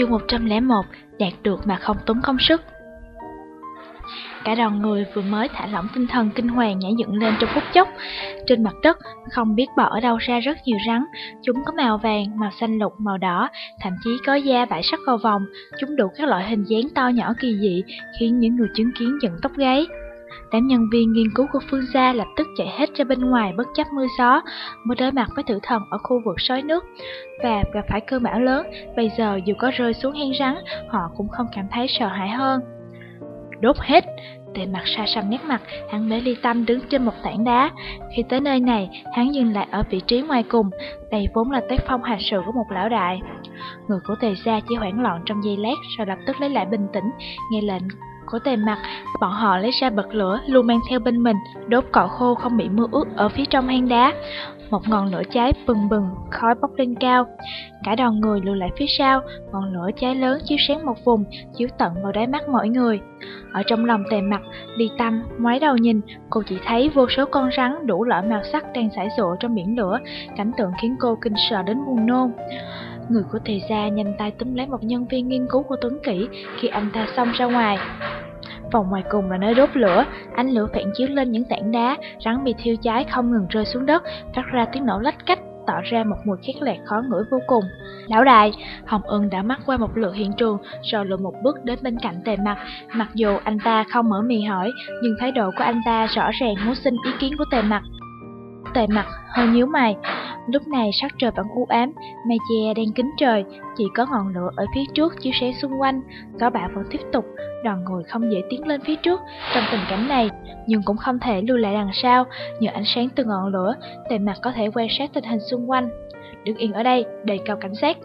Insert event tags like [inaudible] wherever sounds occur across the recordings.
Chương 101 Đạt được mà không tốn công sức Cả đoàn người vừa mới thả lỏng tinh thần kinh hoàng nhảy dựng lên trong phút chốc. Trên mặt đất, không biết bỏ ở đâu ra rất nhiều rắn. Chúng có màu vàng, màu xanh lục, màu đỏ, thậm chí có da bãi sắc cầu vòng. Chúng đủ các loại hình dáng to nhỏ kỳ dị, khiến những người chứng kiến dựng tóc gáy. Đám nhân viên nghiên cứu của Phương gia lập tức chạy hết ra bên ngoài bất chấp mưa gió, mới đối mặt với tử thần ở khu vực sói nước và gặp phải cơn bão lớn. Bây giờ dù có rơi xuống hang rắn, họ cũng không cảm thấy sợ hãi hơn. Đốt hết! Tề mặt xa xăm nét mặt, hắn bế ly tâm đứng trên một tảng đá. Khi tới nơi này, hắn dừng lại ở vị trí ngoài cùng. Đây vốn là tác phong hành sự của một lão đại. Người của tề gia chỉ hoảng loạn trong giây lát, rồi lập tức lấy lại bình tĩnh, nghe lệnh của tề mặt, bọn họ lấy ra bật lửa luôn mang theo bên mình, đốt cỏ khô không bị mưa ướt ở phía trong hang đá. Một ngọn lửa cháy bừng bừng, khói bốc lên cao. Cả đoàn người lùi lại phía sau, ngọn lửa cháy lớn chiếu sáng một vùng, chiếu tận vào đáy mắt mọi người. Ở trong lòng tề mặt, đi tâm, ngoái đầu nhìn, cô chỉ thấy vô số con rắn đủ loại màu sắc đang sải rộ trong biển lửa, cảnh tượng khiến cô kinh sợ đến buồn nôn. Người của thầy gia nhanh tay túm lấy một nhân viên nghiên cứu của Tuấn Kỷ khi anh ta xông ra ngoài. Phòng ngoài cùng là nơi đốt lửa, ánh lửa phản chiếu lên những tảng đá, rắn bị thiêu cháy không ngừng rơi xuống đất, phát ra tiếng nổ lách cách, tỏ ra một mùi khét lẹt khó ngửi vô cùng. Lão đại, Hồng Ưng đã mắt qua một lượt hiện trường, rồi lùi một bước đến bên cạnh tề mặt. Mặc dù anh ta không mở miệng hỏi, nhưng thái độ của anh ta rõ ràng muốn xin ý kiến của tề mặt. Tề mặt hơi nhíu mày, lúc này sắc trời vẫn u ám, mây che đang kín trời, chỉ có ngọn lửa ở phía trước chiếu sáng xung quanh, gió bão vẫn tiếp tục, đoàn người không dễ tiến lên phía trước. Trong tình cảnh này, nhưng cũng không thể lùi lại đằng sau, nhờ ánh sáng từ ngọn lửa, tề mặt có thể quan sát tình hình xung quanh. Đứng yên ở đây, đề cao cảnh sát.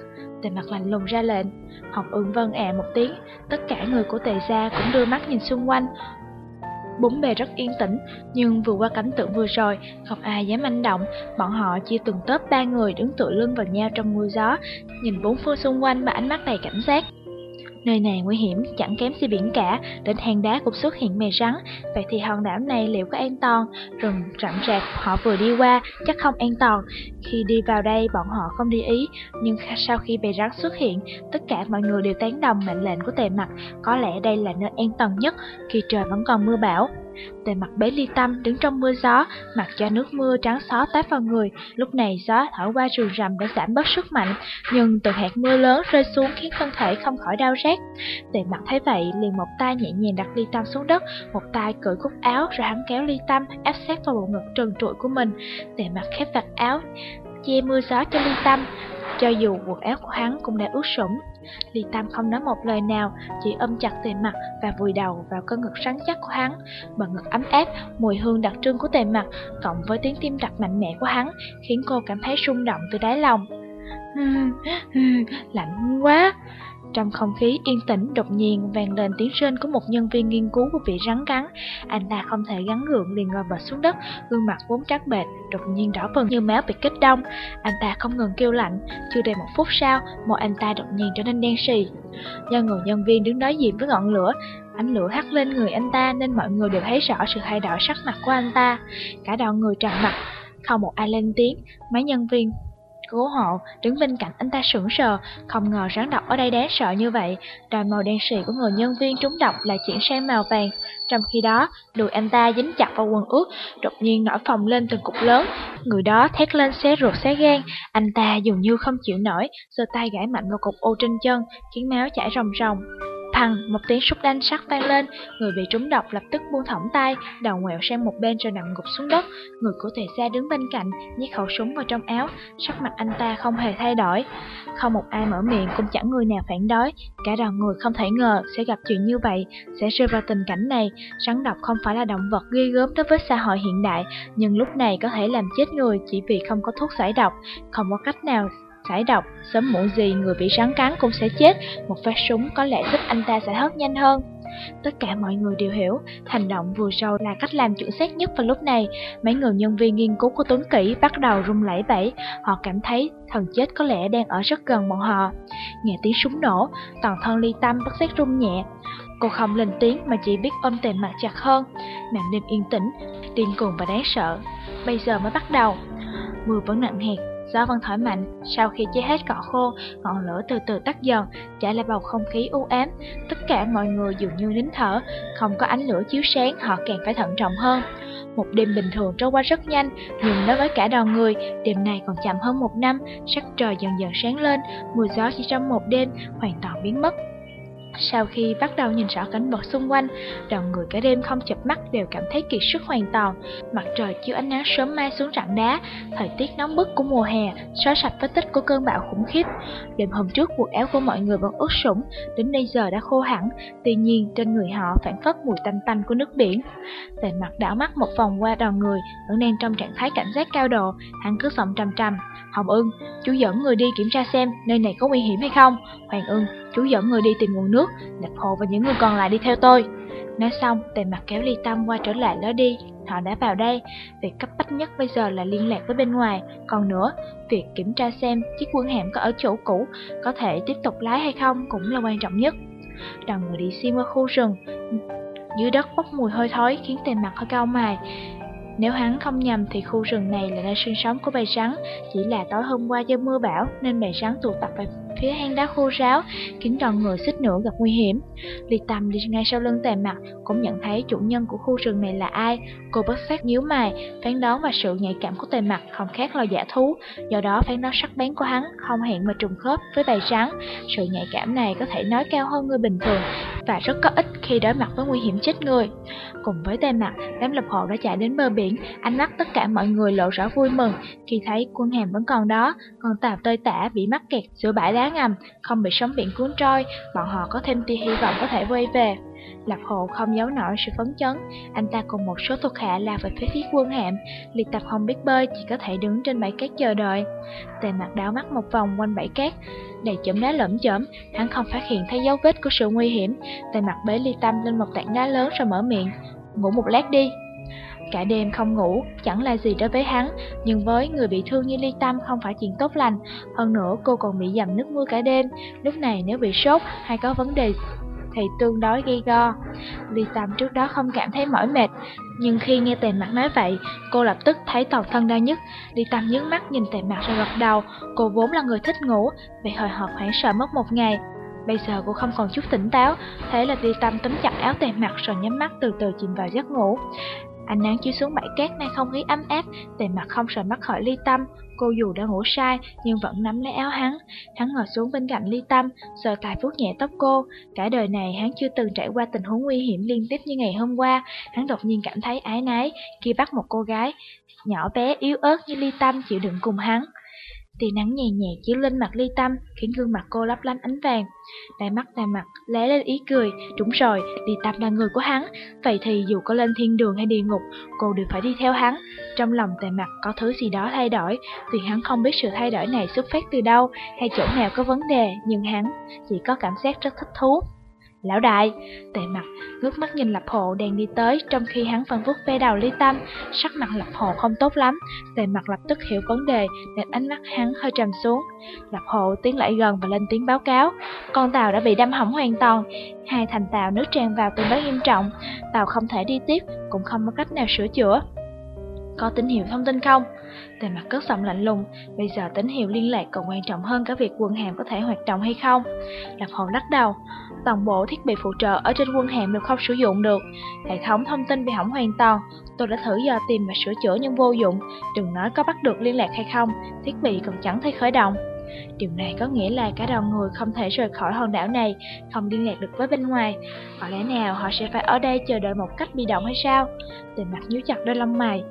Tề mặt lạnh lùng ra lệnh, học ưng vân ẹ một tiếng, tất cả người của tề gia cũng đưa mắt nhìn xung quanh, Bốn bề rất yên tĩnh, nhưng vừa qua cảnh tượng vừa rồi, không ai dám manh động. Bọn họ chia từng tớp ba người đứng tựa lưng vào nhau trong mưa gió, nhìn bốn phương xung quanh bằng ánh mắt đầy cảnh giác. Nơi này nguy hiểm, chẳng kém gì biển cả, đến hang đá cũng xuất hiện mè rắn. Vậy thì hòn đảo này liệu có an toàn? Rừng rậm rạp họ vừa đi qua, chắc không an toàn. Khi đi vào đây, bọn họ không đi ý, nhưng sau khi bè rắn xuất hiện, tất cả mọi người đều tán đồng mệnh lệnh của tề mặt. Có lẽ đây là nơi an toàn nhất khi trời vẫn còn mưa bão. Tề mặt bế ly tâm đứng trong mưa gió, mặc cho nước mưa trắng xó táp vào người. Lúc này gió thổi qua rừng rầm đã giảm bớt sức mạnh, nhưng từng hạt mưa lớn rơi xuống khiến thân thể không khỏi đau rát. Tề mặt thấy vậy, liền một tay nhẹ nhàng đặt ly tâm xuống đất, một tay cởi cúc áo rồi hắn kéo ly tâm áp sát vào bộ ngực trần trụi của mình. Tề mặt khép vạt áo, che mưa gió cho ly tâm, cho dù quần áo của hắn cũng đã ướt sũng. Ly Tâm không nói một lời nào, chỉ ôm chặt tề mặt và vùi đầu vào cơ ngực rắn chắc của hắn. Bằng ngực ấm áp, mùi hương đặc trưng của tề mặt, cộng với tiếng tim đập mạnh mẽ của hắn, khiến cô cảm thấy rung động từ đáy lòng. [laughs] Lạnh quá! Trong không khí yên tĩnh đột nhiên vang lên tiếng rên của một nhân viên nghiên cứu của vị rắn cắn. Anh ta không thể gắn gượng liền ngồi bật xuống đất, gương mặt vốn trắng bệch, đột nhiên đỏ bừng như máu bị kích đông. Anh ta không ngừng kêu lạnh, chưa đầy một phút sau, một anh ta đột nhiên trở nên đen xì. Do người nhân viên đứng đối diện với ngọn lửa, ánh lửa hắt lên người anh ta nên mọi người đều thấy rõ sự thay đổi sắc mặt của anh ta. Cả đoàn người tràn mặt, không một ai lên tiếng, mấy nhân viên Cố hộ đứng bên cạnh anh ta sững sờ, không ngờ rắn độc ở đây đáng sợ như vậy. Đôi màu đen sì của người nhân viên trúng độc lại chuyển sang màu vàng. Trong khi đó, đùi anh ta dính chặt vào quần ướt, đột nhiên nổi phồng lên từng cục lớn. Người đó thét lên xé ruột xé gan, anh ta dường như không chịu nổi, giơ tay gãi mạnh vào cục ô trên chân, khiến máu chảy ròng ròng. Thằng, một tiếng súng đanh sắc vang lên, người bị trúng độc lập tức buông thõng tay, đầu ngoẹo sang một bên rồi nằm gục xuống đất. Người của thầy gia đứng bên cạnh, nhét khẩu súng vào trong áo, sắc mặt anh ta không hề thay đổi. Không một ai mở miệng cũng chẳng người nào phản đối, cả đoàn người không thể ngờ sẽ gặp chuyện như vậy, sẽ rơi vào tình cảnh này. Rắn độc không phải là động vật ghê gớm đối với xã hội hiện đại, nhưng lúc này có thể làm chết người chỉ vì không có thuốc giải độc, không có cách nào giải độc, sớm muộn gì người bị rắn cắn cũng sẽ chết, một phát súng có lẽ giúp anh ta sẽ thoát nhanh hơn. Tất cả mọi người đều hiểu, hành động vừa rồi là cách làm chuẩn xác nhất vào lúc này. Mấy người nhân viên nghiên cứu của Tuấn Kỷ bắt đầu run lẩy bẩy, họ cảm thấy thần chết có lẽ đang ở rất gần bọn họ. Nghe tiếng súng nổ, toàn thân ly tâm bất giác run nhẹ. Cô không lên tiếng mà chỉ biết ôm tề mặt chặt hơn. Màn đêm yên tĩnh, điên cuồng và đáng sợ. Bây giờ mới bắt đầu. Mưa vẫn nặng hạt, gió vẫn thổi mạnh. Sau khi cháy hết cỏ khô, ngọn lửa từ từ tắt dần, trả lại bầu không khí u ám. Tất cả mọi người dường như nín thở, không có ánh lửa chiếu sáng, họ càng phải thận trọng hơn. Một đêm bình thường trôi qua rất nhanh, nhưng đối với cả đoàn người, đêm này còn chậm hơn một năm, sắc trời dần dần sáng lên, mùa gió chỉ trong một đêm hoàn toàn biến mất. Sau khi bắt đầu nhìn rõ cảnh vật xung quanh, đoàn người cả đêm không chập mắt đều cảm thấy kiệt sức hoàn toàn. Mặt trời chiếu ánh nắng sớm mai xuống rặng đá, thời tiết nóng bức của mùa hè, xóa sạch vết tích của cơn bão khủng khiếp. Đêm hôm trước quần áo của mọi người vẫn ướt sũng, đến bây giờ đã khô hẳn, tuy nhiên trên người họ phản phất mùi tanh tanh của nước biển. Tề mặt đảo mắt một vòng qua đoàn người, vẫn đang trong trạng thái cảnh giác cao độ, hắn cứ giọng trầm trầm. Hồng ưng, chú dẫn người đi kiểm tra xem nơi này có nguy hiểm hay không. Hoàng ưng, chú dẫn người đi tìm nguồn nước, Lạc Hồ và những người còn lại đi theo tôi. Nói xong, tề mặt kéo ly tâm qua trở lại lối đi. Họ đã vào đây, việc cấp bách nhất bây giờ là liên lạc với bên ngoài. Còn nữa, việc kiểm tra xem chiếc quân hẻm có ở chỗ cũ, có thể tiếp tục lái hay không cũng là quan trọng nhất. Đoàn người đi xuyên qua khu rừng, dưới đất bốc mùi hơi thối khiến tề mặt hơi cao mài. Nếu hắn không nhầm thì khu rừng này là nơi sinh sống của bầy rắn, chỉ là tối hôm qua do mưa bão nên bầy rắn tụ tập vào phía hang đá khô ráo, khiến đoàn người xích nữa gặp nguy hiểm. Liệt Tầm đi ngay sau lưng tề mặt cũng nhận thấy chủ nhân của khu rừng này là ai. Cô bất giác nhíu mày, phán đoán và sự nhạy cảm của tề mặt không khác lo giả thú, do đó phán đoán sắc bén của hắn không hẹn mà trùng khớp với bầy rắn. Sự nhạy cảm này có thể nói cao hơn người bình thường và rất có ích khi đối mặt với nguy hiểm chết người. Cùng với tề mặt, đám lập hộ đã chạy đến bờ biển, ánh mắt tất cả mọi người lộ rõ vui mừng khi thấy quân hàm vẫn còn đó, còn tàu tơi tả bị mắc kẹt giữa bãi đá ngầm, không bị sóng biển cuốn trôi, bọn họ có thêm tia hy vọng có thể quay về. Lập hộ không giấu nổi sự phấn chấn, anh ta cùng một số thuộc hạ lao về phía phía quân hạm, liệt tập không biết bơi chỉ có thể đứng trên bãi cát chờ đợi. Tề mặt đảo mắt một vòng quanh bãi cát, đầy chấm đá lởm chởm, hắn không phát hiện thấy dấu vết của sự nguy hiểm. Tề mặt bế ly tâm lên một tảng đá lớn rồi mở miệng, ngủ một lát đi. Cả đêm không ngủ, chẳng là gì đối với hắn, nhưng với người bị thương như Ly Tâm không phải chuyện tốt lành. Hơn nữa cô còn bị dầm nước mưa cả đêm, lúc này nếu bị sốt hay có vấn đề thì tương đối gây go. Ly Tâm trước đó không cảm thấy mỏi mệt, nhưng khi nghe tề mặt nói vậy, cô lập tức thấy toàn thân đau nhức. Ly Tâm nhướng mắt nhìn tề mặt rồi gật đầu, cô vốn là người thích ngủ, vì hồi hộp hoảng sợ mất một ngày. Bây giờ cô không còn chút tỉnh táo, thế là Ly Tâm túm chặt áo tề mặt rồi nhắm mắt từ từ chìm vào giấc ngủ. Ánh nắng chiếu xuống bãi cát mang không khí ấm áp, tề mặt không rời mắt khỏi ly tâm. Cô dù đã ngủ sai, nhưng vẫn nắm lấy áo hắn. Hắn ngồi xuống bên cạnh ly tâm, sờ tài vuốt nhẹ tóc cô. Cả đời này hắn chưa từng trải qua tình huống nguy hiểm liên tiếp như ngày hôm qua. Hắn đột nhiên cảm thấy ái nái khi bắt một cô gái nhỏ bé yếu ớt như ly tâm chịu đựng cùng hắn. Tia nắng nhẹ nhẹ chiếu lên mặt ly tâm, khiến gương mặt cô lấp lánh ánh vàng. Đôi mắt tà mặt lé lên ý cười, đúng rồi, ly tâm là người của hắn. Vậy thì dù có lên thiên đường hay địa ngục, cô đều phải đi theo hắn. Trong lòng tề mặt có thứ gì đó thay đổi, vì hắn không biết sự thay đổi này xuất phát từ đâu, hay chỗ nào có vấn đề, nhưng hắn chỉ có cảm giác rất thích thú. Lão đại, tề mặt, ngước mắt nhìn Lập Hộ đang đi tới trong khi hắn vẫn vuốt ve đầu Ly Tâm, sắc mặt Lập Hộ không tốt lắm, tề mặt lập tức hiểu vấn đề nên ánh mắt hắn hơi trầm xuống. Lập Hộ tiến lại gần và lên tiếng báo cáo, con tàu đã bị đâm hỏng hoàn toàn, hai thành tàu nước tràn vào tương đối nghiêm trọng, tàu không thể đi tiếp, cũng không có cách nào sửa chữa. Có tín hiệu thông tin không? Tề mặt cất giọng lạnh lùng, bây giờ tín hiệu liên lạc còn quan trọng hơn cả việc quân hàm có thể hoạt động hay không. Lập Hồ lắc đầu, toàn bộ thiết bị phụ trợ ở trên quân hàm đều không sử dụng được. Hệ thống thông tin bị hỏng hoàn toàn, tôi đã thử dò tìm và sửa chữa nhưng vô dụng. Đừng nói có bắt được liên lạc hay không, thiết bị còn chẳng thấy khởi động. Điều này có nghĩa là cả đoàn người không thể rời khỏi hòn đảo này, không liên lạc được với bên ngoài. Có lẽ nào họ sẽ phải ở đây chờ đợi một cách bị động hay sao? Tề mặt nhíu chặt đôi lông mày,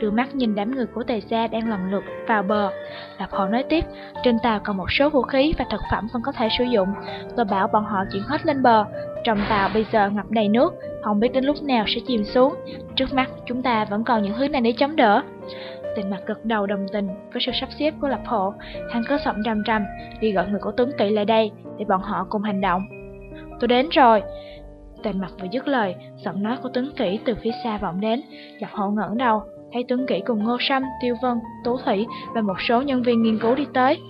đưa mắt nhìn đám người của tề gia đang lần lượt vào bờ. Lập hộ nói tiếp, trên tàu còn một số vũ khí và thực phẩm vẫn có thể sử dụng. Tôi bảo bọn họ chuyển hết lên bờ. Trong tàu bây giờ ngập đầy nước, không biết đến lúc nào sẽ chìm xuống. Trước mắt chúng ta vẫn còn những thứ này để chống đỡ. Tề mặt gật đầu đồng tình với sự sắp xếp của lập hộ, hắn cứ giọng trầm trầm, đi gọi người của tướng Kỵ lại đây, để bọn họ cùng hành động. Tôi đến rồi. Tề mặt vừa dứt lời, giọng nói của tướng Kỵ từ phía xa vọng đến, lập hộ ngẩng đầu, thấy Tuấn Kỷ cùng Ngô Sâm, Tiêu Vân, Tú Thủy và một số nhân viên nghiên cứu đi tới.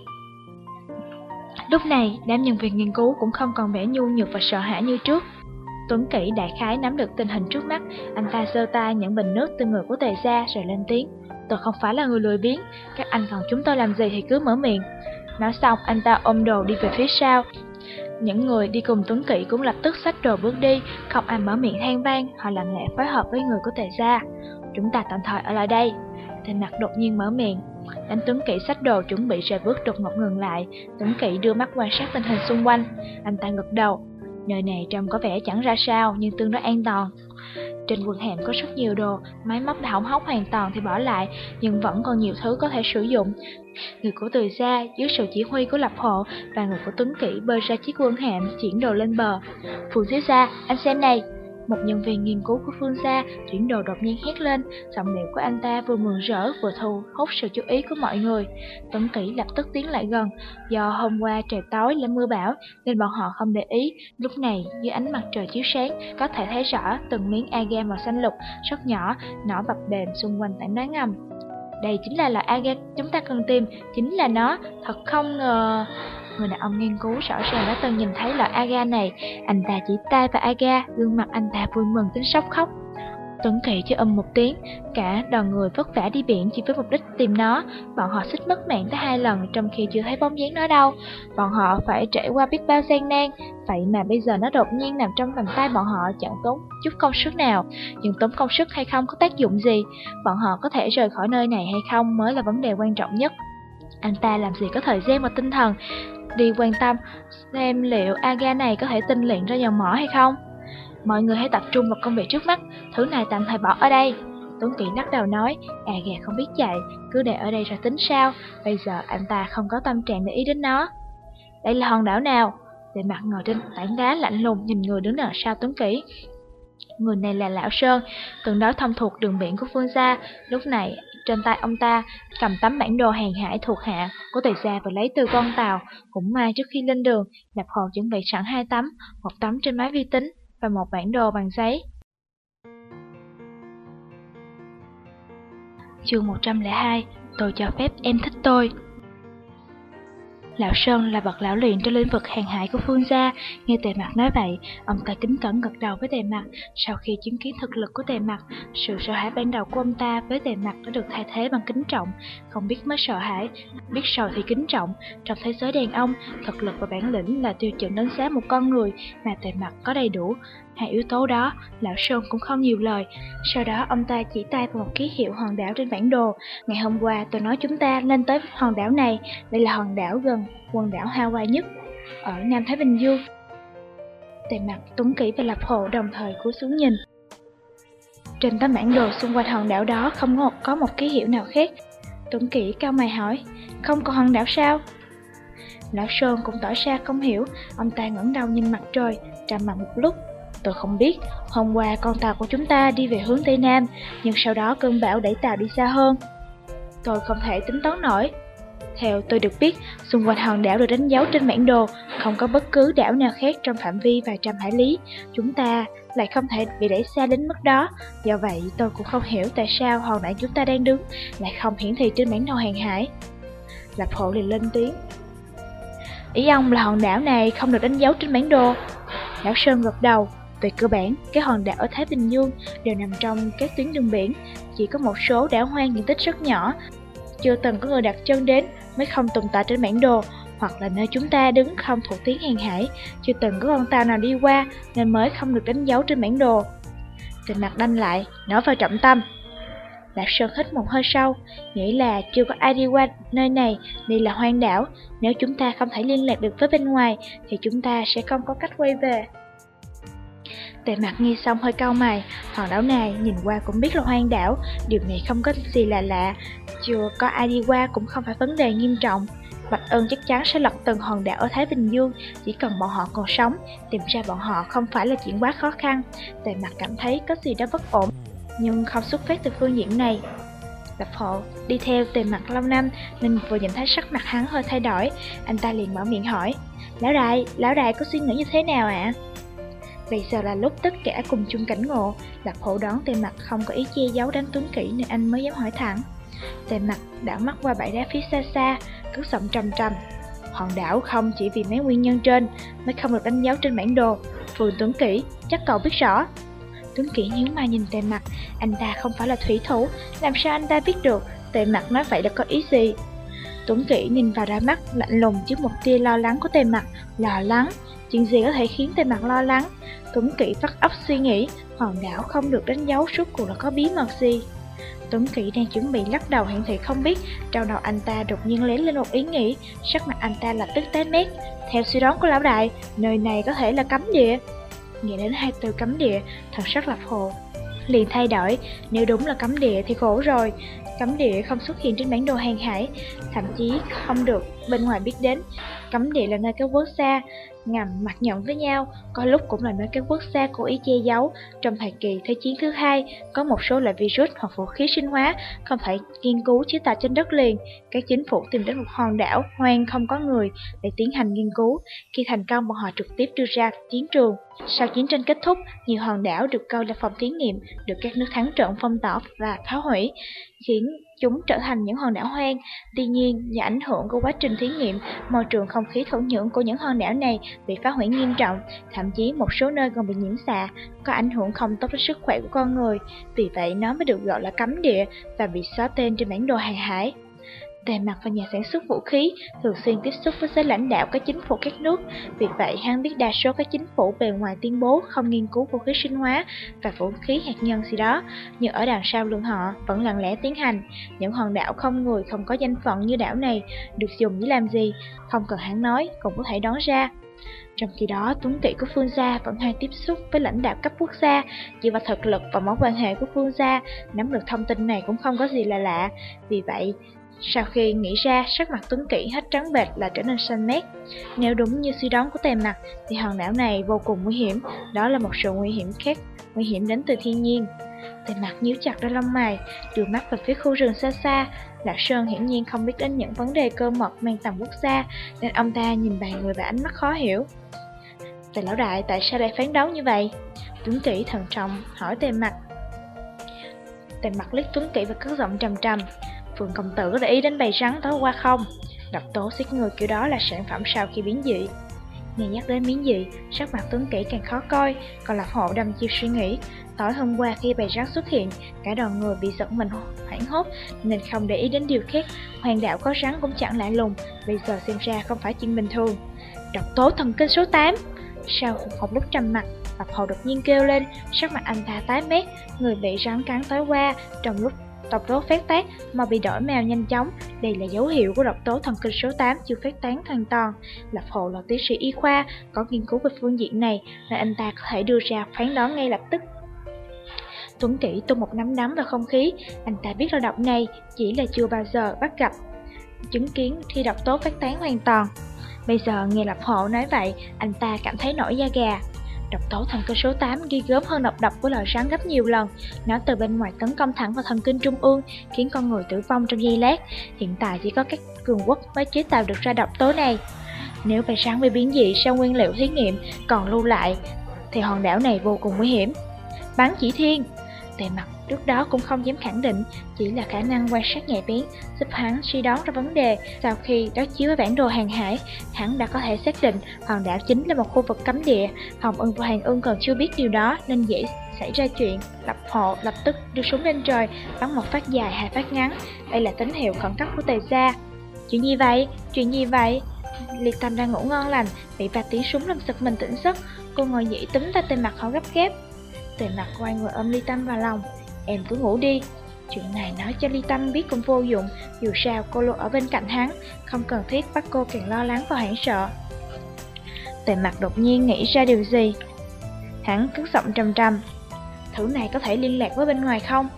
Lúc này, đám nhân viên nghiên cứu cũng không còn vẻ nhu nhược và sợ hãi như trước. Tuấn Kỷ đại khái nắm được tình hình trước mắt, anh ta giơ tay nhận bình nước từ người của tề gia rồi lên tiếng. Tôi không phải là người lười biếng, các anh còn chúng tôi làm gì thì cứ mở miệng. Nói xong, anh ta ôm đồ đi về phía sau. Những người đi cùng Tuấn Kỷ cũng lập tức xách đồ bước đi, không ai mở miệng than vang, họ lặng lẽ phối hợp với người của tề gia. Chúng ta tạm thời ở lại đây. Tên mặt đột nhiên mở miệng, Đánh Tuấn Kỵ sách đồ chuẩn bị rời bước đột ngột ngừng lại. Tuấn Kỵ đưa mắt quan sát tình hình xung quanh. Anh ta gật đầu. Nơi này trông có vẻ chẳng ra sao nhưng tương đối an toàn. Trên quần hẻm có rất nhiều đồ, máy móc đã hỏng hóc hoàn toàn thì bỏ lại, nhưng vẫn còn nhiều thứ có thể sử dụng. Người của từ xa, dưới sự chỉ huy của lập hộ và người của Tuấn Kỷ bơi ra chiếc quân hẻm, chuyển đồ lên bờ. Phù thiếu xa, anh xem này, một nhân viên nghiên cứu của phương xa chuyển đồ đột nhiên hét lên, giọng điệu của anh ta vừa mừng rỡ vừa thu hút sự chú ý của mọi người. Tấn Kỷ lập tức tiến lại gần, do hôm qua trời tối là mưa bão nên bọn họ không để ý. Lúc này, dưới ánh mặt trời chiếu sáng, có thể thấy rõ từng miếng aga màu xanh lục rất nhỏ nở bập bềnh xung quanh tảng đá ngầm. Đây chính là loại aga chúng ta cần tìm, chính là nó, thật không ngờ... Người đàn ông nghiên cứu rõ ràng đã từng nhìn thấy loại aga này. Anh ta chỉ tay vào aga, gương mặt anh ta vui mừng đến sốc khóc. Tuấn Kỳ cho âm một tiếng, cả đoàn người vất vả đi biển chỉ với mục đích tìm nó. Bọn họ xích mất mạng tới hai lần trong khi chưa thấy bóng dáng nó đâu. Bọn họ phải trải qua biết bao gian nan, vậy mà bây giờ nó đột nhiên nằm trong tầm tay bọn họ chẳng tốn chút công sức nào. Nhưng tốn công sức hay không có tác dụng gì, bọn họ có thể rời khỏi nơi này hay không mới là vấn đề quan trọng nhất. Anh ta làm gì có thời gian và tinh thần đi quan tâm xem liệu aga này có thể tinh luyện ra dòng mỏ hay không. Mọi người hãy tập trung vào công việc trước mắt, thứ này tạm thời bỏ ở đây. Tuấn Kỵ lắc đầu nói, à aga không biết chạy, cứ để ở đây rồi tính sao, bây giờ anh ta không có tâm trạng để ý đến nó. Đây là hòn đảo nào? Để mặt ngồi trên tảng đá lạnh lùng nhìn người đứng đằng sau Tuấn Kỵ. Người này là Lão Sơn, từng đó thông thuộc đường biển của Phương Gia. Lúc này, trên tay ông ta cầm tấm bản đồ hàng hải thuộc hạ của tề gia và lấy từ con tàu. Cũng may trước khi lên đường, Lạp Hồ chuẩn bị sẵn hai tấm, một tấm trên máy vi tính và một bản đồ bằng giấy. Chương 102 Tôi cho phép em thích tôi Lão Sơn là bậc lão luyện trong lĩnh vực hàng hải của Phương gia, nghe Tề Mặt nói vậy, ông ta kính cẩn gật đầu với Tề Mặt. Sau khi chứng kiến thực lực của Tề Mặt, sự sợ hãi ban đầu của ông ta với Tề Mặt đã được thay thế bằng kính trọng, không biết mới sợ hãi, biết sợ thì kính trọng. Trong thế giới đàn ông, thực lực và bản lĩnh là tiêu chuẩn đánh giá một con người mà Tề Mặt có đầy đủ. Hai yếu tố đó, Lão Sơn cũng không nhiều lời. Sau đó ông ta chỉ tay vào một ký hiệu hòn đảo trên bản đồ. Ngày hôm qua tôi nói chúng ta lên tới hòn đảo này, đây là hòn đảo gần quần đảo Hawaii nhất, ở Nam Thái Bình Dương. Tề mặt Tuấn Kỷ và Lập Hộ đồng thời cúi xuống nhìn. Trên tấm bản đồ xung quanh hòn đảo đó không có một ký hiệu nào khác. Tuấn Kỷ cao mày hỏi, không có hòn đảo sao? Lão Sơn cũng tỏ ra không hiểu, ông ta ngẩng đầu nhìn mặt trời, trầm mặt một lúc, Tôi không biết, hôm qua con tàu của chúng ta đi về hướng Tây Nam, nhưng sau đó cơn bão đẩy tàu đi xa hơn. Tôi không thể tính toán nổi. Theo tôi được biết, xung quanh hòn đảo được đánh dấu trên bản đồ, không có bất cứ đảo nào khác trong phạm vi vài trăm hải lý. Chúng ta lại không thể bị đẩy xa đến mức đó. Do vậy, tôi cũng không hiểu tại sao hòn đảo chúng ta đang đứng lại không hiển thị trên bản đồ hàng hải. Lập hộ liền lên tiếng. Ý ông là hòn đảo này không được đánh dấu trên bản đồ. Lão Sơn gật đầu, về cơ bản, các hòn đảo ở Thái Bình Dương đều nằm trong các tuyến đường biển, chỉ có một số đảo hoang diện tích rất nhỏ, chưa từng có người đặt chân đến mới không tồn tại trên bản đồ, hoặc là nơi chúng ta đứng không thuộc tiếng hàng hải, chưa từng có con tàu nào đi qua nên mới không được đánh dấu trên bản đồ. Trình mặt đanh lại, nói vào trọng tâm. Lạc Sơn hít một hơi sâu, nghĩ là chưa có ai đi qua nơi này, đây là hoang đảo. Nếu chúng ta không thể liên lạc được với bên ngoài, thì chúng ta sẽ không có cách quay về. Tề mặt nghe xong hơi cau mày, hòn đảo này nhìn qua cũng biết là hoang đảo, điều này không có gì là lạ, chưa có ai đi qua cũng không phải vấn đề nghiêm trọng. Bạch Ân chắc chắn sẽ lật từng hòn đảo ở Thái Bình Dương, chỉ cần bọn họ còn sống, tìm ra bọn họ không phải là chuyện quá khó khăn. Tề mặt cảm thấy có gì đó bất ổn, nhưng không xuất phát từ phương diện này. Lập hộ đi theo Tề mặt lâu năm Nên vừa nhìn thấy sắc mặt hắn hơi thay đổi Anh ta liền mở miệng hỏi Lão đại, lão đại có suy nghĩ như thế nào ạ? Bây giờ là lúc tất cả cùng chung cảnh ngộ Lạc hổ đón tề mặt không có ý che giấu đánh tuấn kỹ Nên anh mới dám hỏi thẳng. Tề mặt đảo mắt qua bãi đá phía xa xa cứ giọng trầm trầm. Hòn đảo không chỉ vì mấy nguyên nhân trên Mới không được đánh dấu trên bản đồ. Phường Tuấn Kỹ, chắc cậu biết rõ. Tuấn Kỹ nhíu mày nhìn tề mặt. Anh ta không phải là thủy thủ Làm sao anh ta biết được Tề mặt nói vậy là có ý gì? Tuấn Kỹ nhìn vào đôi mắt lạnh lùng trước một tia lo lắng của tề mặt. Lo lắng? Chuyện gì có thể khiến tề mặt lo lắng? Tuấn Kỹ phát óc suy nghĩ, Hòn đảo không được đánh dấu suốt cuộc là có bí mật gì? Tuấn Kỹ đang chuẩn bị lắc đầu hiển thị không biết, Trong đầu anh ta đột nhiên lén lên một ý nghĩ. Sắc mặt anh ta lập tức tái mét. Theo suy đoán của lão đại, Nơi này có thể là cấm địa. Nghe đến hai từ cấm địa Thần sắc lập hồ Liền thay đổi, Nếu đúng là cấm địa thì khổ rồi. Cấm địa không xuất hiện trên bản đồ hàng hải Thậm chí không được bên ngoài biết đến Cấm địa là nơi các quốc gia ngầm mặt nhận với nhau, có lúc cũng là nơi các quốc gia cố ý che giấu. Trong thời kỳ Thế chiến thứ hai, có một số loại virus hoặc vũ khí sinh hóa không phải nghiên cứu chế tạo trên đất liền. Các chính phủ tìm đến một hòn đảo hoang không có người để tiến hành nghiên cứu. Khi thành công, bọn họ trực tiếp đưa ra chiến trường. Sau chiến tranh kết thúc, nhiều hòn đảo được coi là phòng thí nghiệm, được các nước thắng trận phong tỏa và phá hủy, khiến chúng trở thành những hòn đảo hoang. Tuy nhiên, do ảnh hưởng của quá trình thí nghiệm, môi trường không khí thổ nhưỡng của những hòn đảo này bị phá hủy nghiêm trọng, thậm chí một số nơi còn bị nhiễm xạ, có ảnh hưởng không tốt đến sức khỏe của con người. Vì vậy, nó mới được gọi là cấm địa và bị xóa tên trên bản đồ hàng hải. Tề mặt và nhà sản xuất vũ khí thường xuyên tiếp xúc với giới lãnh đạo các chính phủ các nước. Vì vậy, hắn biết đa số các chính phủ bề ngoài tuyên bố không nghiên cứu vũ khí sinh hóa và vũ khí hạt nhân gì đó, nhưng ở đằng sau lưng họ vẫn lặng lẽ tiến hành. Những hòn đảo không người không có danh phận như đảo này được dùng để làm gì, không cần hắn nói cũng có thể đoán ra. Trong khi đó, Tuấn Kỵ của Phương Gia vẫn hay tiếp xúc với lãnh đạo cấp quốc gia, dựa vào thực lực và mối quan hệ của Phương Gia, nắm được thông tin này cũng không có gì là lạ. Vì vậy, sau khi nghĩ ra, sắc mặt Tuấn Kỷ hết trắng bệch là trở nên xanh mét. Nếu đúng như suy đoán của tề mặt, thì hòn đảo này vô cùng nguy hiểm, đó là một sự nguy hiểm khác, nguy hiểm đến từ thiên nhiên. Tề mặt nhíu chặt đôi lông mày, đưa mắt về phía khu rừng xa xa. Lạc Sơn hiển nhiên không biết đến những vấn đề cơ mật mang tầm quốc gia, nên ông ta nhìn bàn người và ánh mắt khó hiểu. Tề lão đại tại sao lại phán đấu như vậy? Tuấn Kỷ thận trọng hỏi tề mặt. Tề mặt liếc Tuấn Kỷ và cất giọng trầm trầm phường công tử để ý đến bầy rắn tối qua không? Độc tố giết người kiểu đó là sản phẩm sau khi biến dị. Nghe nhắc đến biến dị, sắc mặt tướng kỹ càng khó coi, còn Lạc Hộ đâm chiêu suy nghĩ. Tối hôm qua khi bầy rắn xuất hiện, cả đoàn người bị giật mình hoảng hốt, nên không để ý đến điều khác. Hoàng đạo có rắn cũng chẳng lạ lùng, bây giờ xem ra không phải chuyện bình thường. Độc tố thần kinh số 8 Sau một lúc trầm mặt, Lạc Hộ đột nhiên kêu lên, sắc mặt anh ta tái mét, người bị rắn cắn tối qua, trong lúc độc tố phát tác mà bị đổi màu nhanh chóng. Đây là dấu hiệu của độc tố thần kinh số 8 chưa phát tán hoàn toàn. Lập hộ là tiến sĩ y khoa, có nghiên cứu về phương diện này nên anh ta có thể đưa ra phán đoán ngay lập tức. Tuấn Kỷ tung một nắm nắm vào không khí, anh ta biết lao động này chỉ là chưa bao giờ bắt gặp chứng kiến khi độc tố phát tán hoàn toàn. Bây giờ nghe Lập Hộ nói vậy, anh ta cảm thấy nổi da gà. Độc tố thần kinh số 8 ghi gớm hơn độc độc của loài rắn gấp nhiều lần. Nó từ bên ngoài tấn công thẳng vào thần kinh trung ương, khiến con người tử vong trong giây lát. Hiện tại chỉ có các cường quốc mới chế tạo được ra độc tố này. Nếu bầy rắn bị biến dị sau nguyên liệu thí nghiệm còn lưu lại, thì hòn đảo này vô cùng nguy hiểm. Bắn chỉ thiên Tề mặt trước đó cũng không dám khẳng định, chỉ là khả năng quan sát nhạy bén giúp hắn suy đoán ra vấn đề. Sau khi đối chiếu với bản đồ hàng hải, hắn đã có thể xác định hòn đảo chính là một khu vực cấm địa. Hồng Ưng và Hàng Ưng còn chưa biết điều đó nên dễ xảy ra chuyện. Lập hộ lập tức đưa súng lên trời, bắn một phát dài hai phát ngắn. Đây là tín hiệu khẩn cấp của Tề gia. Chuyện gì vậy? Chuyện gì vậy? Liệt Tâm đang ngủ ngon lành, bị ba tiếng súng làm giật mình tỉnh giấc. Cô ngồi dậy túm ra tên mặt họ gấp ghép. Tề mặt quay người ôm ly tâm vào lòng Em cứ ngủ đi. Chuyện này nói cho ly tâm biết cũng vô dụng, Dù sao cô luôn ở bên cạnh hắn, Không cần thiết bắt cô càng lo lắng và hoảng sợ. Tề mặt đột nhiên nghĩ ra điều gì? Hắn cứ giọng trầm trầm. Thử này có thể liên lạc với bên ngoài không?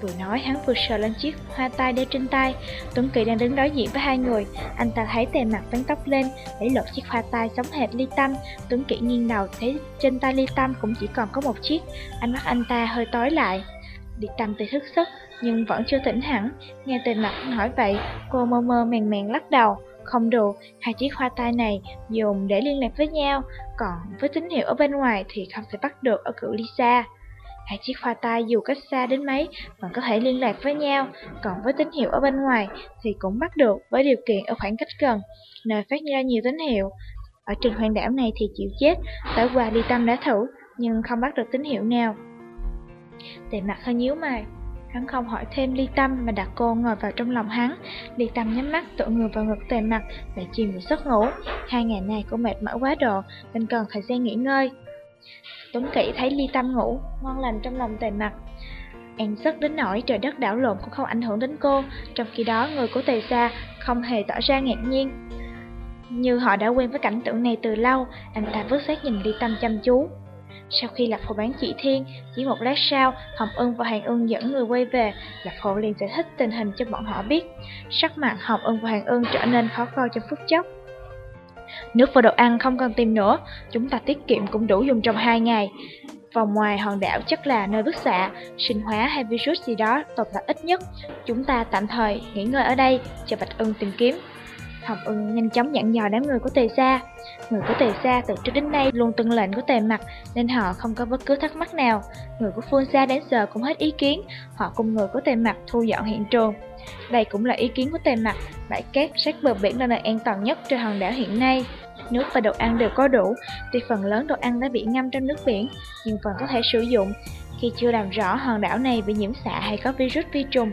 Vừa nói hắn vừa sờ lên chiếc hoa tai đeo trên tay. Tuấn Kỳ đang đứng đối diện với hai người. Anh ta thấy tề mặt vén tóc lên Để lột chiếc hoa tai giống hệt ly tâm. Tuấn Kỳ nghiêng đầu thấy trên tay ly tâm cũng chỉ còn có một chiếc. Ánh mắt anh ta hơi tối lại. Đi tâm thì thức giấc nhưng vẫn chưa tỉnh hẳn. Nghe tề mặt hỏi vậy, cô mơ mơ màng màng lắc đầu. Không được, hai chiếc hoa tai này dùng để liên lạc với nhau, còn với tín hiệu ở bên ngoài thì không thể bắt được ở cự ly xa. Hai chiếc hoa tai dù cách xa đến mấy vẫn có thể liên lạc với nhau, còn với tín hiệu ở bên ngoài thì cũng bắt được với điều kiện ở khoảng cách gần, nơi phát ra nhiều tín hiệu. Ở trên hoang đảo này thì chịu chết, tối qua đi tâm đã thử, nhưng không bắt được tín hiệu nào. Tề mặt hơi nhíu mày, Hắn không hỏi thêm ly tâm mà đặt cô ngồi vào trong lòng hắn. Ly tâm nhắm mắt tựa người vào ngực tề mặt, và chìm vào giấc ngủ. Hai ngày này cô mệt mỏi quá độ, nên cần thời gian nghỉ ngơi. Tuấn Kỷ thấy ly tâm ngủ, ngon lành trong lòng tề mặt. Em giấc đến nỗi trời đất đảo lộn cũng không ảnh hưởng đến cô, trong khi đó người của tề gia không hề tỏ ra ngạc nhiên. Như họ đã quen với cảnh tượng này từ lâu, anh ta vứt xét nhìn ly tâm chăm chú. Sau khi Lạc Phổ bán chị Thiên, chỉ một lát sau, Hồng ân và Hàng ân dẫn người quay về, Lạc Phổ liền giải thích tình hình cho bọn họ biết. Sắc mặt Hồng ân và Hàng ân trở nên khó coi trong phút chốc. Nước và đồ ăn không cần tìm nữa, chúng ta tiết kiệm cũng đủ dùng trong hai ngày. Vòng ngoài hòn đảo chắc là nơi bức xạ, sinh hóa hay virus gì đó tồn tại ít nhất. Chúng ta tạm thời nghỉ ngơi ở đây, chờ Bạch Ưng tìm kiếm. Hồng Ưng ừ, nhanh chóng dặn dò đám người của Tề Gia. Người của Tề Gia từ trước đến nay luôn tuân lệnh của Tề Mặt nên họ không có bất cứ thắc mắc nào. Người của Phương Gia đến giờ cũng hết ý kiến, họ cùng người của Tề Mặt thu dọn hiện trường. Đây cũng là ý kiến của Tề Mặt, bãi cát sát bờ biển là nơi an toàn nhất trên hòn đảo hiện nay. Nước và đồ ăn đều có đủ, tuy phần lớn đồ ăn đã bị ngâm trong nước biển, nhưng vẫn có thể sử dụng. Khi chưa làm rõ hòn đảo này bị nhiễm xạ hay có virus vi trùng,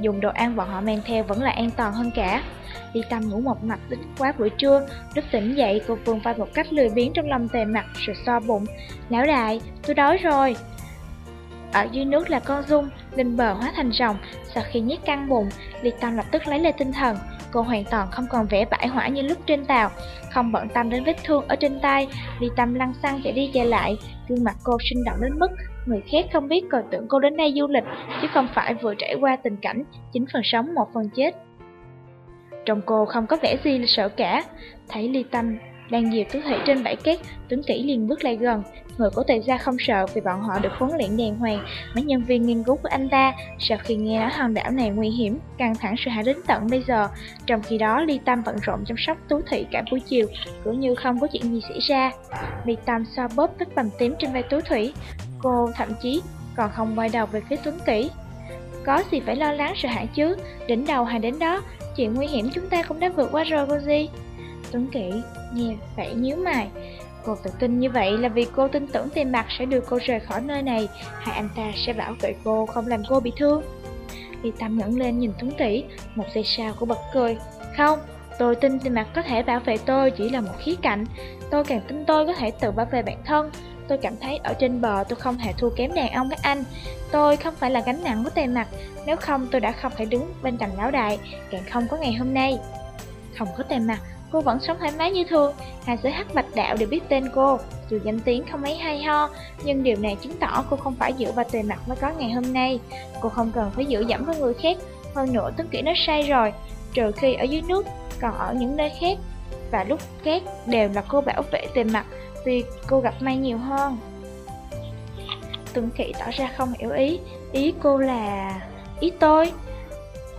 dùng đồ ăn bọn họ mang theo vẫn là an toàn hơn cả. Ly Tâm ngủ một mạch đến quá buổi trưa, lúc tỉnh dậy cô vươn vai một cách lười biếng trong lòng tề mặt rồi so bụng. Lão đại, tôi đói rồi. Ở dưới nước là con dung, lên bờ hóa thành rồng. Sau khi nhét căng bụng, Ly Tâm lập tức lấy lại tinh thần. Cô hoàn toàn không còn vẻ bãi hỏa như lúc trên tàu, không bận tâm đến vết thương ở trên tay. Ly Tâm lăn xăng chạy đi chạy lại, gương mặt cô sinh động đến mức người khác không biết còn tưởng cô đến đây du lịch, chứ không phải vừa trải qua tình cảnh chín phần sống một phần chết. Trong cô không có vẻ gì là sợ cả. Thấy ly tâm đang dìu tứ thủy trên bãi cát, Tuấn Kỷ liền bước lại gần. Người của tề gia không sợ vì bọn họ được huấn luyện đàng hoàng. Mấy nhân viên nghiên cứu của anh ta Sau khi nghe nói hòn đảo này nguy hiểm, Căng thẳng sợ hãi đến tận bây giờ. Trong khi đó, Ly Tâm bận rộn chăm sóc Tú Thủy cả buổi chiều, Cứ như không có chuyện gì xảy ra. Ly Tâm so bóp vết bầm tím trên vai Tú Thủy Cô thậm chí còn không quay đầu về phía Tuấn Kỷ. Có gì phải lo lắng sợ hãi chứ? Đỉnh đầu hay đến đó Chuyện nguy hiểm chúng ta cũng đã vượt qua rồi cô gì Tuấn Kỷ nghe vậy nhíu mày. Cô tự tin như vậy là vì cô tin tưởng tiền mặt sẽ đưa cô rời khỏi nơi này Hay anh ta sẽ bảo vệ cô không làm cô bị thương. Ly Tâm ngẩng lên nhìn Tuấn Kỷ Một giây sau cô bật cười. Không, tôi tin tiền mặt có thể bảo vệ tôi chỉ là một khía cạnh. Tôi càng tin tôi có thể tự bảo vệ bản thân. Tôi cảm thấy ở trên bờ tôi không hề thua kém đàn ông các anh. Tôi không phải là gánh nặng của tề mặt, Nếu không tôi đã không thể đứng bên cạnh lão đại, Càng không có ngày hôm nay. Không có tề mặt, Cô vẫn sống thoải mái như thường. Hai giới hắc bạch đạo đều biết tên cô, Dù danh tiếng không mấy hay ho, Nhưng điều này chứng tỏ cô không phải dựa vào tề mặt mới có ngày hôm nay. Cô không cần phải dựa dẫm với người khác, Hơn nữa Tuấn kỹ nó sai rồi, Trừ khi ở dưới nước, Còn ở những nơi khác. Và lúc khác đều là cô bảo vệ tề mặt vì cô gặp may nhiều hơn. Tuấn Kỵ tỏ ra không hiểu ý. Ý cô là... ý tôi.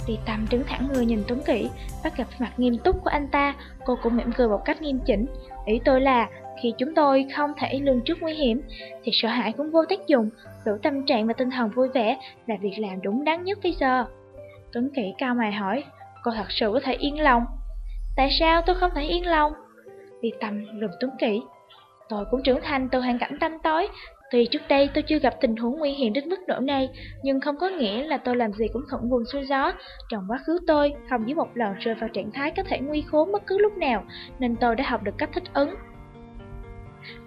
Đi Tâm đứng thẳng người nhìn Tuấn Kỵ Bắt gặp mặt nghiêm túc của anh ta, Cô cũng mỉm cười một cách nghiêm chỉnh. Ý tôi là, khi chúng tôi không thể lường trước nguy hiểm, Thì sợ hãi cũng vô tác dụng. Đủ tâm trạng và tinh thần vui vẻ Là việc làm đúng đắn nhất bây giờ. Tuấn Kỵ cao mày hỏi, Cô thật sự có thể yên lòng? Tại sao tôi không thể yên lòng? Đi Tâm lườm Tuấn Kỵ Tôi cũng trưởng thành từ hoàn cảnh tăm tối Tuy trước đây tôi chưa gặp tình huống nguy hiểm đến mức độ này, nhưng không có nghĩa là tôi làm gì cũng thuận buồm xuôi gió. Trong quá khứ tôi không dưới một lần rơi vào trạng thái có thể nguy khốn bất cứ lúc nào, nên tôi đã học được cách thích ứng.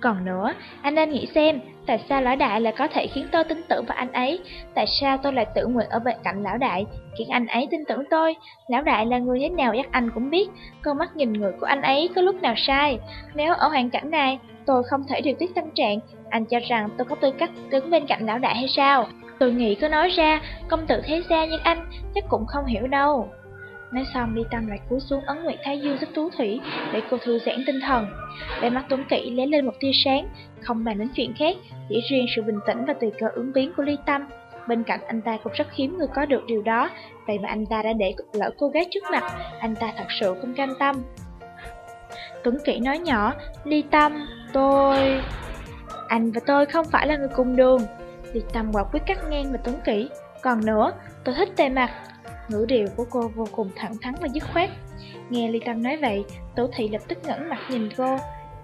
Còn nữa, anh nên nghĩ xem, tại sao lão đại lại có thể khiến tôi tin tưởng vào anh ấy? Tại sao tôi lại tự nguyện ở bên cạnh lão đại, khiến anh ấy tin tưởng tôi? Lão đại là người thế nào chắc anh cũng biết, con mắt nhìn người của anh ấy có lúc nào sai. Nếu ở hoàn cảnh này, tôi không thể điều tiết tâm trạng, anh cho rằng tôi có tư cách đứng bên cạnh lão đại hay sao? Tôi nghĩ có nói ra, công tử thế gia như anh chắc cũng không hiểu đâu. Nói xong đi Tâm lại cúi xuống ấn Nguyệt Thái Dương giúp Tú Thủy để cô thư giãn tinh thần. đôi mắt Tuấn kỹ lấy lên một tia sáng, không bàn đến chuyện khác, chỉ riêng sự bình tĩnh và tùy cơ ứng biến của Ly Tâm. bên cạnh anh ta cũng rất hiếm người có được điều đó, vậy mà anh ta đã để lỡ cô gái trước mặt, anh ta thật sự không cam tâm. Tuấn Kỷ nói nhỏ, Ly Tâm, tôi... Anh và tôi không phải là người cùng đường. Ly Tâm quả quyết cắt ngang và Tuấn Kỷ. Còn nữa, tôi thích tề mặt. Ngữ điệu của cô vô cùng thẳng thắn và dứt khoát. Nghe Ly Tâm nói vậy, Tố Thị lập tức ngẩng mặt nhìn cô.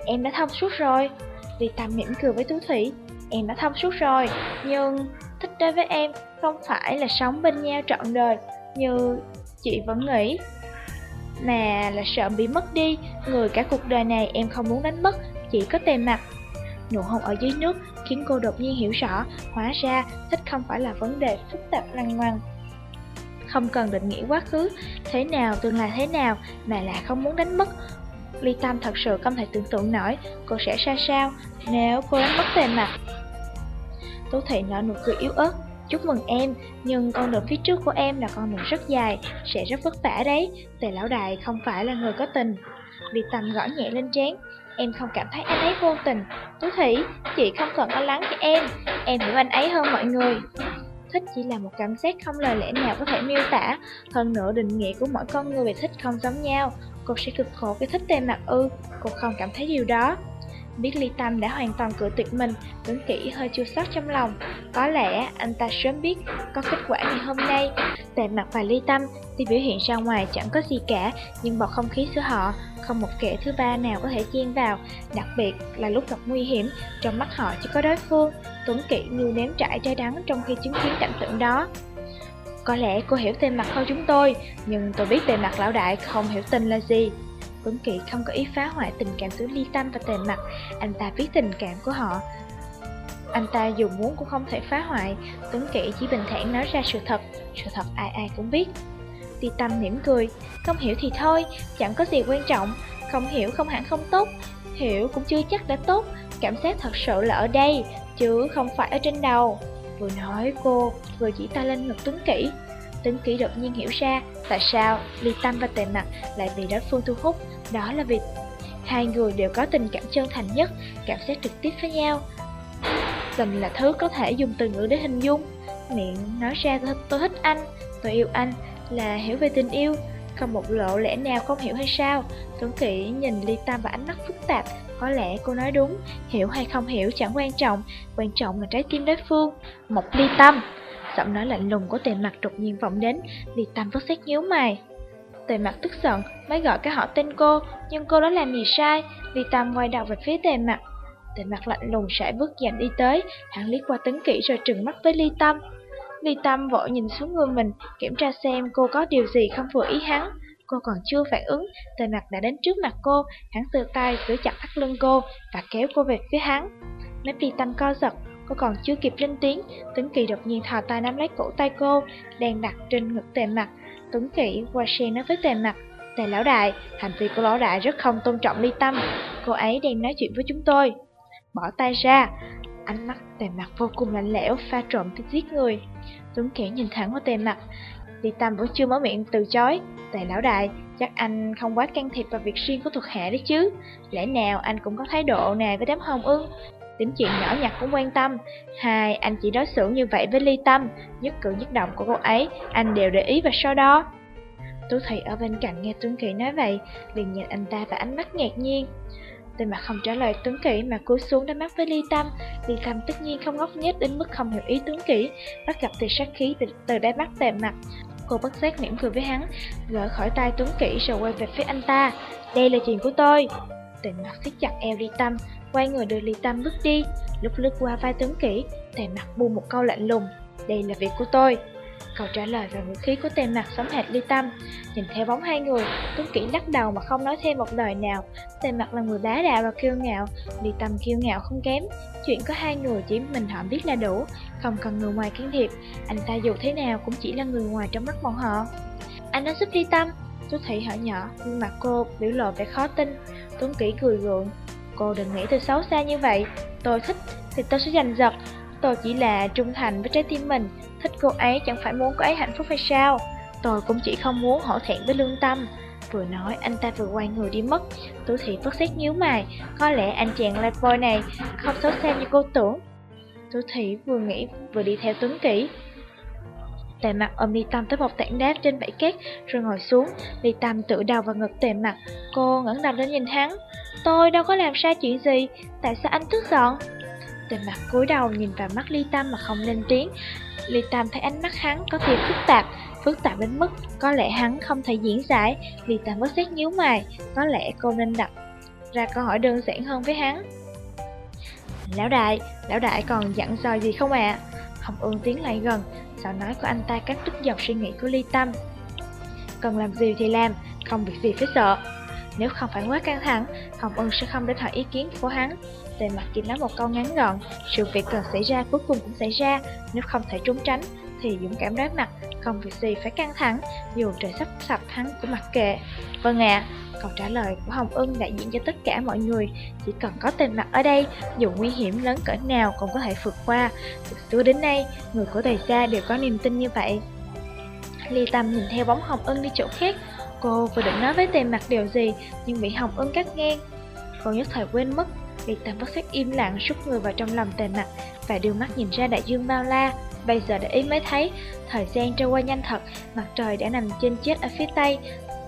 Em đã thông suốt rồi. Ly Tâm mỉm cười với Tú Thị. Em đã thông suốt rồi, nhưng thích đối với em không phải là sống bên nhau trọn đời như chị vẫn nghĩ mà là sợ bị mất đi, người cả cuộc đời này em không muốn đánh mất, chỉ có tề mặt. Nụ hôn ở dưới nước khiến cô đột nhiên hiểu rõ, hóa ra thích không phải là vấn đề phức tạp lăng ngoằng. Không cần định nghĩa quá khứ, thế nào, tương lai thế nào, mà lại không muốn đánh mất. Ly tâm thật sự không thể tưởng tượng nổi, cô sẽ ra sao nếu cô đánh mất tề mặt. Tú Thị nở nụ cười yếu ớt. Chúc mừng em, nhưng con đường phía trước của em là con đường rất dài, sẽ rất vất vả đấy. Tề lão đại không phải là người có tình. Vì tầm gõ nhẹ lên trán, em không cảm thấy anh ấy vô tình. Tú Thị, chị không cần lo lắng cho em, em hiểu anh ấy hơn mọi người. Thích chỉ là một cảm giác không lời lẽ nào có thể miêu tả, hơn nữa định nghĩa của mỗi con người về thích không giống nhau. Cô sẽ cực khổ cái thích tề mặt ư, cô không cảm thấy điều đó. Biết Ly Tâm đã hoàn toàn cửa tuyệt mình, Tuấn Kỷ hơi chua xót trong lòng. Có lẽ anh ta sớm biết có kết quả ngày hôm nay. Tề mặt và Ly Tâm thì biểu hiện ra ngoài chẳng có gì cả, nhưng bầu không khí giữa họ, không một kẻ thứ ba nào có thể chen vào. Đặc biệt là lúc gặp nguy hiểm, trong mắt họ chỉ có đối phương. Tuấn Kỷ như nếm trải trái đắng trong khi chứng kiến cảnh tượng đó. Có lẽ cô hiểu tề mặt hơn chúng tôi, nhưng tôi biết tề mặt lão đại không hiểu tình là gì. Tuấn Kỵ không có ý phá hoại tình cảm giữa Ly Tâm và Tề Mặt, anh ta biết tình cảm của họ. Anh ta dù muốn cũng không thể phá hoại, Tuấn Kỵ chỉ bình thản nói ra sự thật, sự thật ai ai cũng biết. Ly Tâm mỉm cười, không hiểu thì thôi, chẳng có gì quan trọng, không hiểu không hẳn không tốt, hiểu cũng chưa chắc đã tốt, cảm giác thật sự là ở đây, chứ không phải ở trên đầu. Vừa nói cô, vừa chỉ tay lên ngực Tuấn Kỵ. Tấn Kỵ đột nhiên hiểu ra tại sao Ly Tâm và Tề Mặt lại bị đối phương thu hút, đó là vì hai người đều có tình cảm chân thành nhất, cảm giác trực tiếp với nhau. Tình là thứ có thể dùng từ ngữ để hình dung, miệng nói ra tôi thích anh, tôi yêu anh là hiểu về tình yêu, không một lộ lẽ nào không hiểu hay sao. Tuấn Kỵ nhìn Ly Tâm và ánh mắt phức tạp, có lẽ cô nói đúng, hiểu hay không hiểu chẳng quan trọng, quan trọng là trái tim đối phương. Một Ly Tâm Giọng nói lạnh lùng của tề mặt đột nhiên vọng đến, vì Tâm vất xét nhíu mày. Tề mặt tức giận, mới gọi cái họ tên cô, nhưng cô đã làm gì sai, vì Tâm quay đầu về phía tề mặt. Tề mặt lạnh lùng sải bước dành đi tới, hắn liếc qua tấn kỹ rồi trừng mắt với Ly Tâm. Ly Tâm vội nhìn xuống người mình, kiểm tra xem cô có điều gì không vừa ý hắn. Cô còn chưa phản ứng, tề mặt đã đến trước mặt cô, hắn từ tay giữ chặt thắt lưng cô và kéo cô về phía hắn. Mép Ly Tâm co giật, Cô còn chưa kịp lên tiếng, Tuấn Kỳ đột nhiên thò tay nắm lấy cổ tay cô, đang đặt trên ngực tề mặt. Tuấn Kỳ qua xe nói với tề mặt, Tề lão đại, hành vi của lão đại rất không tôn trọng ly tâm, cô ấy đang nói chuyện với chúng tôi. Bỏ tay ra, ánh mắt tề mặt vô cùng lạnh lẽo, pha trộn thích giết người. Tuấn Kỳ nhìn thẳng vào tề mặt, Ly Tâm vẫn chưa mở miệng từ chối. Tề lão đại, chắc anh không quá can thiệp vào việc riêng của thuộc hạ đấy chứ. Lẽ nào anh cũng có thái độ này với đám hồng ưng? Đến chuyện nhỏ nhặt cũng quan tâm. Hai, anh chỉ đối xử như vậy với ly tâm, nhất cử nhất động của cô ấy, anh đều để ý và so đo. Tú Thị ở bên cạnh nghe Tuấn Kỳ nói vậy, liền nhìn anh ta và ánh mắt ngạc nhiên. Tên mà không trả lời Tuấn Kỷ mà cúi xuống đánh mắt với Ly Tâm. Ly Tâm tất nhiên không ngốc nghếch đến mức không hiểu ý Tuấn Kỷ, bắt gặp từ sát khí từ, từ đáy mắt tề mặt. Cô bất giác mỉm cười với hắn, gỡ khỏi tay Tuấn Kỷ rồi quay về phía anh ta. Đây là chuyện của tôi. Tề mặt siết chặt eo Ly Tâm, Quay người đưa Ly Tâm bước đi. Lúc lướt qua vai tướng Kỷ Tề mặt buông một câu lạnh lùng Đây là việc của tôi. Câu trả lời và ngữ khí của tề mặt sống hệt Ly Tâm. Nhìn theo bóng hai người Tuấn Kỷ lắc đầu mà không nói thêm một lời nào. Tề mặt là người bá đạo và kiêu ngạo Ly Tâm kiêu ngạo không kém. Chuyện có hai người chỉ mình họ biết là đủ Không cần người ngoài can thiệp. Anh ta dù thế nào cũng chỉ là người ngoài trong mắt bọn họ. Anh đã giúp Ly Tâm. Tú Thị hỏi nhỏ Nhưng mặt cô biểu lộ vẻ khó tin. Tuấn Kỷ cười gượng. Cô đừng nghĩ tôi xấu xa như vậy. Tôi thích, thì tôi sẽ giành giật. Tôi chỉ là trung thành với trái tim mình. Thích cô ấy chẳng phải muốn cô ấy hạnh phúc hay sao? Tôi cũng chỉ không muốn hổ thẹn với lương tâm. Vừa nói, anh ta vừa quay người đi mất. Tú thị vất xét nhíu mày. Có lẽ anh chàng Lifeboy này không xấu xa như cô tưởng. Tú thị vừa nghĩ, vừa đi theo Tuấn Kỷ Tề mặt ôm Ly Tâm tới một tảng đá trên bãi cát rồi ngồi xuống. Ly Tâm tự đầu vào ngực tề mặt. Cô ngẩng đầu lên nhìn hắn. Tôi đâu có làm sai chuyện gì, tại sao anh tức giận? Tề mặt cúi đầu nhìn vào mắt Ly Tâm mà không lên tiếng. Ly Tâm thấy ánh mắt hắn có gì phức tạp, phức tạp đến mức có lẽ hắn không thể diễn giải. Ly Tâm bất xét nhíu mày, có lẽ cô nên đặt ra câu hỏi đơn giản hơn với hắn. Lão đại, lão đại còn dặn dò gì không ạ? À? Hồng Ương tiến lại gần, giọng nói của anh ta cắt đứt dọc suy nghĩ của Ly Tâm. Cần làm gì thì làm, không việc gì phải sợ. Nếu không phải quá căng thẳng, Hồng Ân sẽ không đến hỏi ý kiến của hắn. Tề mặt chỉ nói một câu ngắn gọn, sự việc cần xảy ra cuối cùng cũng xảy ra, nếu không thể trốn tránh, thì dũng cảm đối mặt, không việc gì phải căng thẳng, dù trời sắp sập hắn cũng mặc kệ. Vâng ạ, câu trả lời của Hồng Ân đại diện cho tất cả mọi người, chỉ cần có tên mặt ở đây, dù nguy hiểm lớn cỡ nào cũng có thể vượt qua. Từ xưa đến nay, người của Tề Gia đều có niềm tin như vậy. Ly Tâm nhìn theo bóng Hồng Ân đi chỗ khác, cô vừa định nói với tên mặt điều gì, nhưng bị Hồng Ân cắt ngang. Cô nhất thời quên mất, Ly Tâm bất giác im lặng rút người vào trong lòng Tề mặt và đưa mắt nhìn ra đại dương bao la. Bây giờ để ý mới thấy, thời gian trôi qua nhanh thật, mặt trời đã nằm trên chết ở phía tây.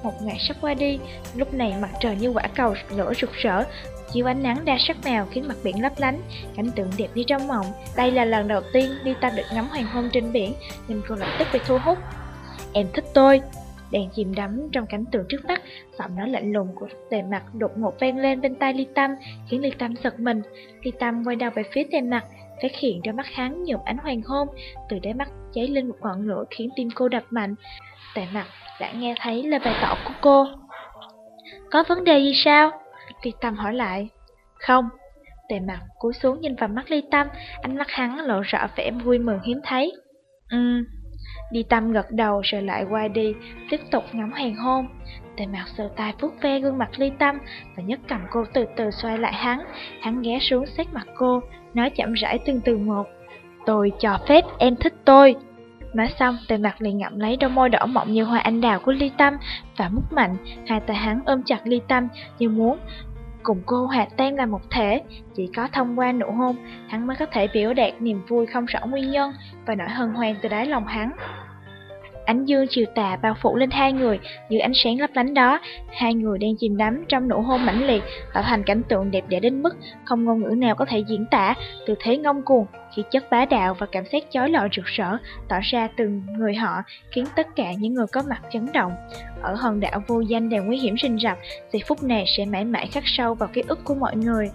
Một ngày sắp qua đi, lúc này mặt trời như quả cầu lửa rực rỡ, chiếu ánh nắng đa sắc màu khiến mặt biển lấp lánh, cảnh tượng đẹp như trong mộng. Đây là lần đầu tiên đi ta được ngắm hoàng hôn trên biển, nên cô lập tức bị thu hút. Em thích tôi. Đèn chìm đắm trong cảnh tượng trước mắt, giọng nói lạnh lùng của tề mặt đột ngột vang lên bên tai Ly Tâm, khiến Ly Tâm giật mình. Ly Tâm quay đầu về phía tề mặt, phát hiện ra mắt hắn nhuộm ánh hoàng hôn, từ đáy mắt cháy lên một ngọn lửa khiến tim cô đập mạnh. Tề mặt đã nghe thấy lời bày tỏ của cô. Có vấn đề gì sao? Ly Tâm hỏi lại. Không. Tề mặt cúi xuống nhìn vào mắt Ly Tâm, ánh mắt hắn lộ rõ vẻ vui mừng hiếm thấy. Ừm. Ly Tâm gật đầu rồi lại quay đi, tiếp tục ngắm hoàng hôn. Tề mặt sờ tay vuốt ve gương mặt ly tâm và nhấc cầm cô từ từ xoay lại hắn. Hắn ghé xuống sát mặt cô, nói chậm rãi từng từ một. Tôi cho phép em thích tôi. Nói xong, tề mặt liền ngậm lấy đôi môi đỏ mọng như hoa anh đào của ly tâm và mút mạnh, hai tay hắn ôm chặt ly tâm như muốn cùng cô hòa tan là một thể. Chỉ có thông qua nụ hôn, hắn mới có thể biểu đạt niềm vui không rõ nguyên nhân và nỗi hân hoan từ đáy lòng hắn. Ánh dương chiều tà bao phủ lên hai người, như ánh sáng lấp lánh đó, hai người đang chìm đắm trong nụ hôn mãnh liệt, tạo thành cảnh tượng đẹp đẽ đến mức không ngôn ngữ nào có thể diễn tả, từ thế ngông cuồng, khi chất bá đạo và cảm giác chói lọi rực rỡ tỏ ra từng người họ, khiến tất cả những người có mặt chấn động. Ở hòn đảo vô danh đầy nguy hiểm rình rập, giây phút này sẽ mãi mãi khắc sâu vào ký ức của mọi người.